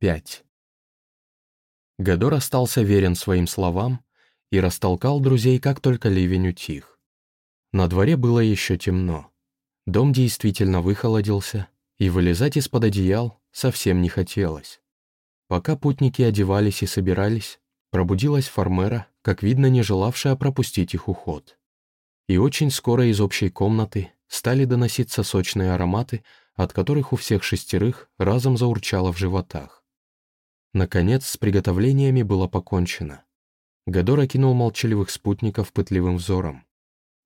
5. Гадор остался верен своим словам и растолкал друзей, как только ливень утих. На дворе было еще темно. Дом действительно выхолодился, и вылезать из-под одеял совсем не хотелось. Пока путники одевались и собирались, пробудилась Фармера, как видно, не желавшая пропустить их уход. И очень скоро из общей комнаты стали доноситься сочные ароматы, от которых у всех шестерых разом заурчало в животах. Наконец, с приготовлениями было покончено. Гадор окинул молчаливых спутников пытливым взором.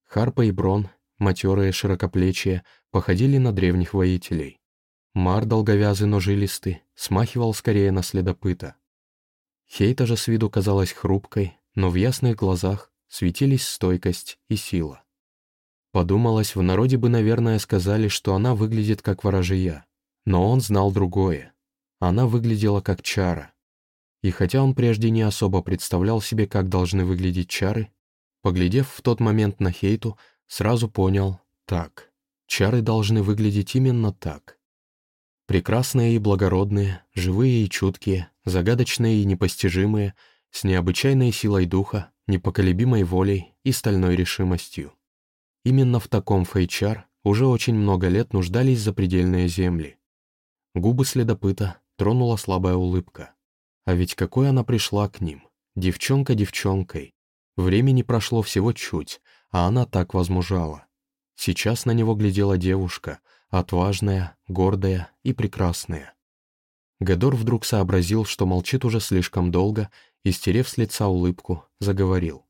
Харпа и Брон, матерые широкоплечие, походили на древних воителей. Мар, долговязый, но жилистый, смахивал скорее на следопыта. Хейта же с виду казалась хрупкой, но в ясных глазах светились стойкость и сила. Подумалось, в народе бы, наверное, сказали, что она выглядит как ворожия, но он знал другое. Она выглядела как чара. И хотя он прежде не особо представлял себе, как должны выглядеть чары, поглядев в тот момент на Хейту, сразу понял — так. Чары должны выглядеть именно так. Прекрасные и благородные, живые и чуткие, загадочные и непостижимые, с необычайной силой духа, непоколебимой волей и стальной решимостью. Именно в таком фейчар уже очень много лет нуждались запредельные земли. Губы следопыта тронула слабая улыбка. А ведь какой она пришла к ним. Девчонка девчонкой. Времени прошло всего чуть, а она так возмужала. Сейчас на него глядела девушка, отважная, гордая и прекрасная. Гадор вдруг сообразил, что молчит уже слишком долго, и, стерев с лица улыбку, заговорил.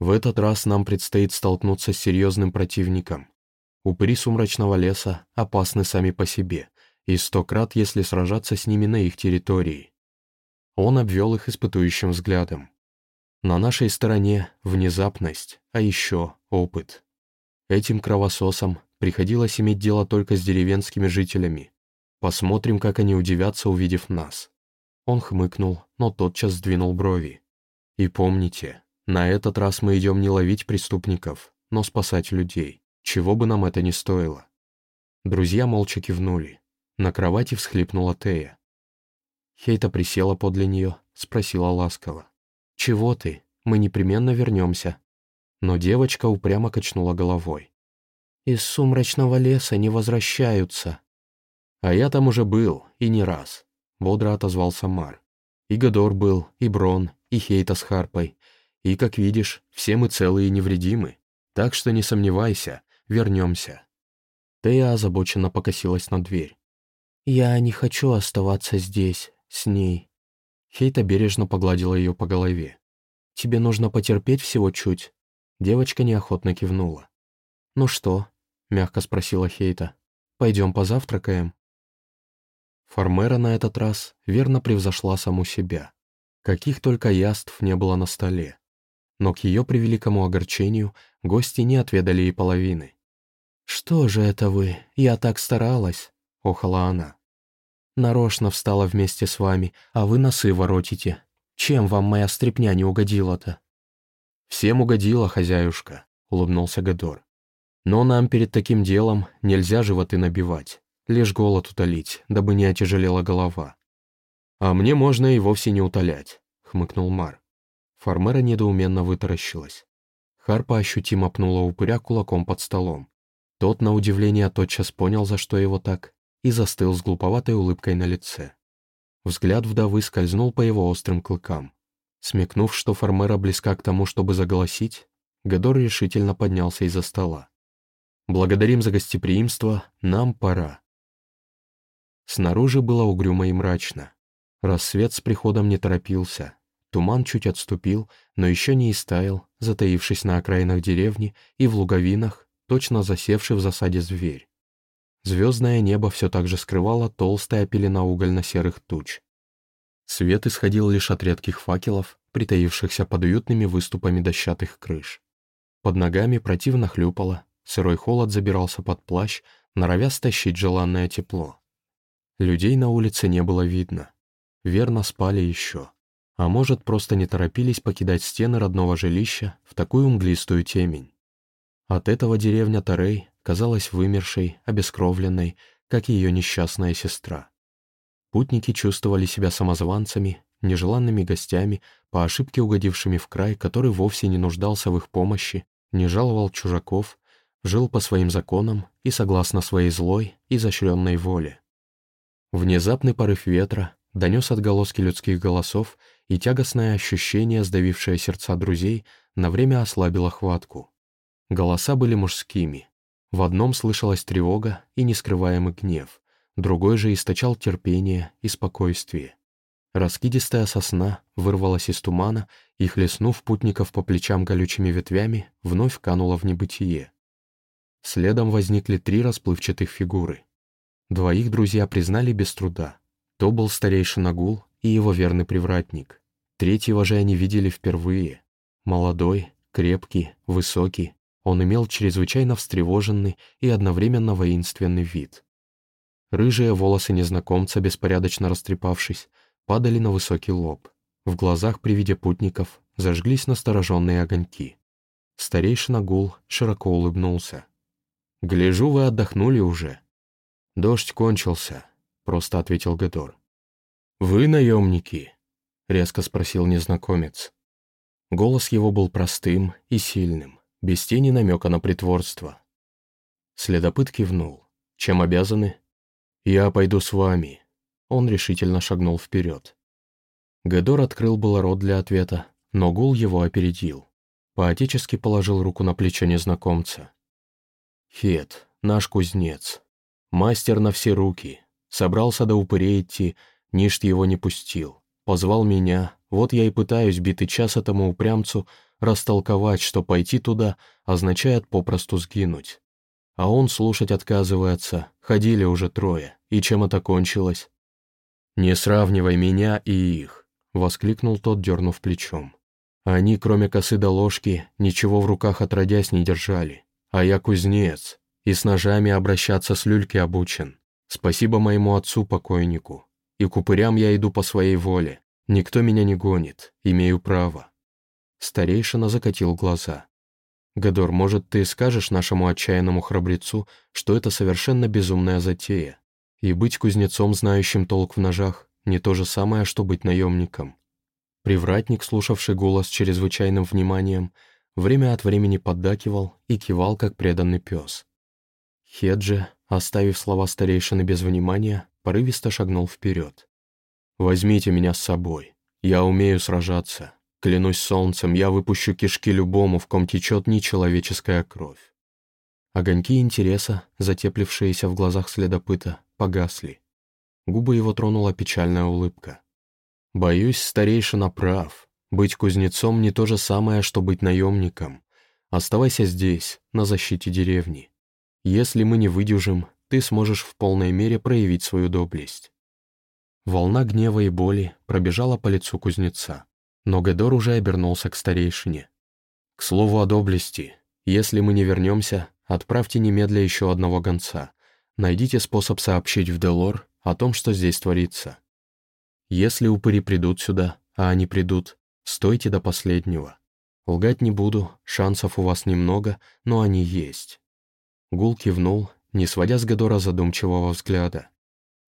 «В этот раз нам предстоит столкнуться с серьезным противником. Упыри сумрачного леса опасны сами по себе, и сто крат, если сражаться с ними на их территории. Он обвел их испытующим взглядом. На нашей стороне внезапность, а еще опыт. Этим кровососам приходилось иметь дело только с деревенскими жителями. Посмотрим, как они удивятся, увидев нас. Он хмыкнул, но тотчас сдвинул брови. И помните, на этот раз мы идем не ловить преступников, но спасать людей, чего бы нам это ни стоило. Друзья молча кивнули. На кровати всхлипнула Тея. Хейта присела подле нее, спросила ласково. «Чего ты? Мы непременно вернемся». Но девочка упрямо качнула головой. «Из сумрачного леса не возвращаются». «А я там уже был, и не раз», — бодро отозвался Мар. «И Гадор был, и Брон, и Хейта с Харпой. И, как видишь, все мы целые и невредимы. Так что не сомневайся, вернемся». Тея озабоченно покосилась на дверь. «Я не хочу оставаться здесь, с ней». Хейта бережно погладила ее по голове. «Тебе нужно потерпеть всего чуть». Девочка неохотно кивнула. «Ну что?» — мягко спросила Хейта. «Пойдем позавтракаем?» Фармера на этот раз верно превзошла саму себя. Каких только яств не было на столе. Но к ее превеликому огорчению гости не отведали и половины. «Что же это вы? Я так старалась!» — охала она. Нарочно встала вместе с вами, а вы носы воротите. Чем вам моя стряпня не угодила-то?» «Всем угодила, хозяюшка», — улыбнулся Гадор. «Но нам перед таким делом нельзя животы набивать, лишь голод утолить, дабы не отяжелела голова». «А мне можно и вовсе не утолять», — хмыкнул Мар. Фармера недоуменно вытаращилась. Харпа ощутимо пнула упыря кулаком под столом. Тот, на удивление, тотчас понял, за что его так, и застыл с глуповатой улыбкой на лице. Взгляд вдовы скользнул по его острым клыкам. Смекнув, что Фармера близка к тому, чтобы заголосить, Гадор решительно поднялся из-за стола. «Благодарим за гостеприимство, нам пора». Снаружи было угрюмо и мрачно. Рассвет с приходом не торопился. Туман чуть отступил, но еще не истаял, затаившись на окраинах деревни и в луговинах, точно засевший в засаде зверь. Звездное небо все так же скрывало толстая пелена угольно-серых туч. Свет исходил лишь от редких факелов, притаившихся под уютными выступами дощатых крыш. Под ногами противно хлюпало, сырой холод забирался под плащ, норовя стащить желанное тепло. Людей на улице не было видно. Верно спали еще. А может, просто не торопились покидать стены родного жилища в такую мглистую темень. От этого деревня Тарей казалась вымершей, обескровленной, как ее несчастная сестра. Путники чувствовали себя самозванцами, нежеланными гостями, по ошибке угодившими в край, который вовсе не нуждался в их помощи, не жаловал чужаков, жил по своим законам и согласно своей злой, изощренной воле. Внезапный порыв ветра донес отголоски людских голосов, и тягостное ощущение, сдавившее сердца друзей, на время ослабило хватку. Голоса были мужскими. В одном слышалась тревога и нескрываемый гнев, другой же источал терпение и спокойствие. Раскидистая сосна вырвалась из тумана и, хлестнув путников по плечам колючими ветвями, вновь канула в небытие. Следом возникли три расплывчатых фигуры. Двоих друзья признали без труда. То был старейшина Гул и его верный привратник. Третьего же они видели впервые. Молодой, крепкий, высокий, он имел чрезвычайно встревоженный и одновременно воинственный вид. Рыжие волосы незнакомца, беспорядочно растрепавшись, падали на высокий лоб. В глазах при виде путников зажглись настороженные огоньки. Старейшина Гул широко улыбнулся. «Гляжу, вы отдохнули уже». «Дождь кончился», — просто ответил Гедор. «Вы наемники?» — резко спросил незнакомец. Голос его был простым и сильным, без тени намека на притворство. Следопыт кивнул. «Чем обязаны?» «Я пойду с вами». Он решительно шагнул вперед. Гедор открыл было рот для ответа, но Гул его опередил. Поотечески положил руку на плечо незнакомца. «Хет, наш кузнец. Мастер на все руки. Собрался до упырей идти, Ништ его не пустил. Позвал меня, вот я и пытаюсь битый час этому упрямцу растолковать, что пойти туда означает попросту сгинуть. А он слушать отказывается, ходили уже трое, и чем это кончилось? «Не сравнивай меня и их», — воскликнул тот, дернув плечом. «Они, кроме косы да ложки, ничего в руках отродясь не держали. А я кузнец, и с ножами обращаться с люльки обучен. Спасибо моему отцу-покойнику. И к упырям я иду по своей воле. Никто меня не гонит, имею право». Старейшина закатил глаза. «Гадор, может, ты скажешь нашему отчаянному храбрецу, что это совершенно безумная затея, и быть кузнецом, знающим толк в ножах, не то же самое, что быть наемником?» Привратник, слушавший голос чрезвычайным вниманием, время от времени поддакивал и кивал, как преданный пес. Хеджи, оставив слова старейшины без внимания, порывисто шагнул вперед. «Возьмите меня с собой. Я умею сражаться. Клянусь солнцем, я выпущу кишки любому, в ком течет нечеловеческая кровь». Огоньки интереса, затеплившиеся в глазах следопыта, погасли. Губы его тронула печальная улыбка. «Боюсь, старейшина прав. Быть кузнецом не то же самое, что быть наемником. Оставайся здесь, на защите деревни. Если мы не выдержим, ты сможешь в полной мере проявить свою доблесть». Волна гнева и боли пробежала по лицу кузнеца, но Гедор уже обернулся к старейшине. «К слову о доблести, если мы не вернемся, отправьте немедля еще одного гонца. Найдите способ сообщить в Делор о том, что здесь творится. Если упыри придут сюда, а они придут, стойте до последнего. Лгать не буду, шансов у вас немного, но они есть». Гул кивнул не сводя с Гадора задумчивого взгляда.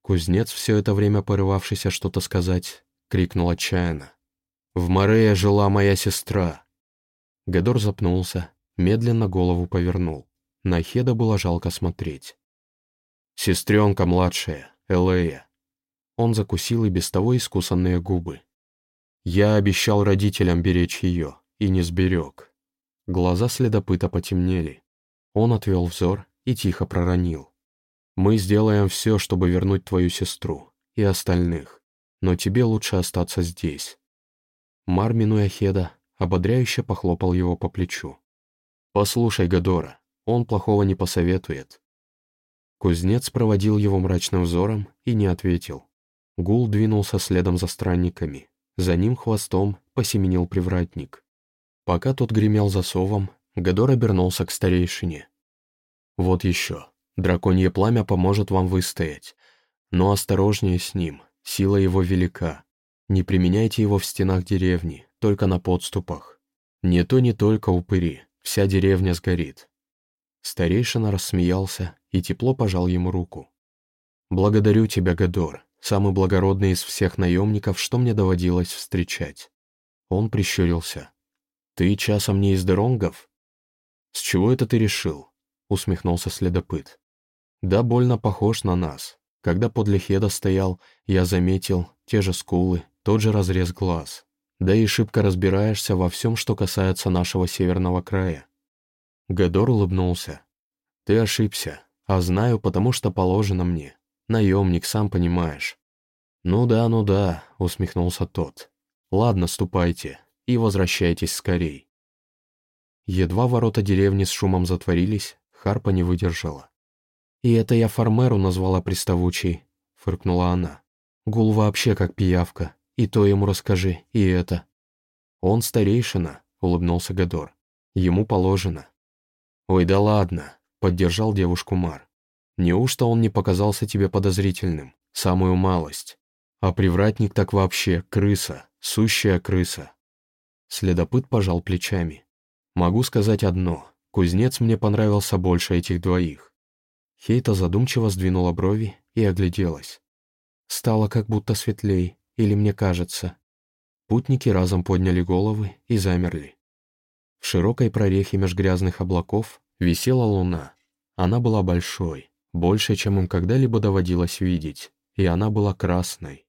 Кузнец, все это время порывавшийся что-то сказать, крикнул отчаянно. «В Морея жила моя сестра!» Гадор запнулся, медленно голову повернул. На Хеда было жалко смотреть. «Сестренка младшая, Элея». Он закусил и без того искусанные губы. «Я обещал родителям беречь ее, и не сберег». Глаза следопыта потемнели. Он отвел взор и тихо проронил. «Мы сделаем все, чтобы вернуть твою сестру и остальных, но тебе лучше остаться здесь». Мармину и Ахеда ободряюще похлопал его по плечу. «Послушай, Гадора, он плохого не посоветует». Кузнец проводил его мрачным взором и не ответил. Гул двинулся следом за странниками. За ним хвостом посеменил привратник. Пока тот гремел засовом, Гадор обернулся к старейшине. Вот еще. Драконье пламя поможет вам выстоять. Но осторожнее с ним, сила его велика. Не применяйте его в стенах деревни, только на подступах. Не то не только упыри, вся деревня сгорит. Старейшина рассмеялся и тепло пожал ему руку. «Благодарю тебя, Гадор, самый благородный из всех наемников, что мне доводилось встречать. Он прищурился. «Ты часом не из Деронгов?» «С чего это ты решил?» — усмехнулся следопыт. «Да больно похож на нас. Когда подле Хеда стоял, я заметил те же скулы, тот же разрез глаз. Да и шибко разбираешься во всем, что касается нашего северного края». Гадор улыбнулся. «Ты ошибся, а знаю, потому что положено мне. Наемник, сам понимаешь». «Ну да, ну да», — усмехнулся тот. «Ладно, ступайте и возвращайтесь скорей». Едва ворота деревни с шумом затворились, Харпа не выдержала. «И это я Фармеру назвала приставучей», — фыркнула она. «Гул вообще как пиявка, и то ему расскажи, и это». «Он старейшина», — улыбнулся Гадор. «Ему положено». «Ой, да ладно», — поддержал девушку Мар. «Неужто он не показался тебе подозрительным? Самую малость. А привратник так вообще крыса, сущая крыса». Следопыт пожал плечами. «Могу сказать одно. Кузнец мне понравился больше этих двоих». Хейта задумчиво сдвинула брови и огляделась. Стало как будто светлей, или мне кажется. Путники разом подняли головы и замерли. В широкой прорехе меж грязных облаков висела луна. Она была большой, больше, чем им когда-либо доводилось видеть, и она была красной.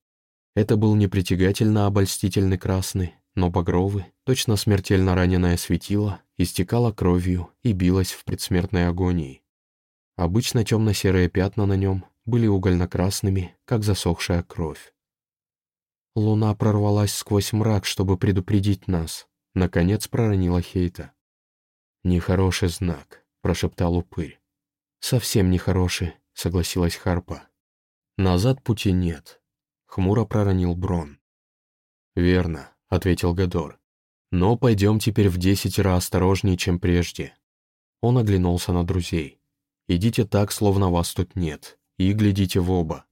Это был не притягательно обольстительный красный, но багровый, точно смертельно раненое светило, истекало кровью и билось в предсмертной агонии. Обычно темно-серые пятна на нем были угольно-красными, как засохшая кровь. Луна прорвалась сквозь мрак, чтобы предупредить нас, Наконец проронила Хейта. «Нехороший знак», — прошептал упырь. «Совсем нехороший», — согласилась Харпа. «Назад пути нет», — хмуро проронил Брон. «Верно», — ответил Гадор. «Но пойдем теперь в десять раз осторожнее, чем прежде». Он оглянулся на друзей. «Идите так, словно вас тут нет, и глядите в оба».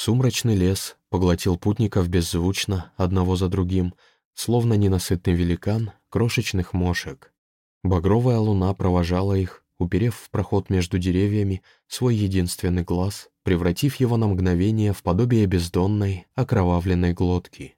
Сумрачный лес поглотил путников беззвучно, одного за другим, словно ненасытный великан крошечных мошек. Багровая луна провожала их, уперев в проход между деревьями свой единственный глаз, превратив его на мгновение в подобие бездонной, окровавленной глотки.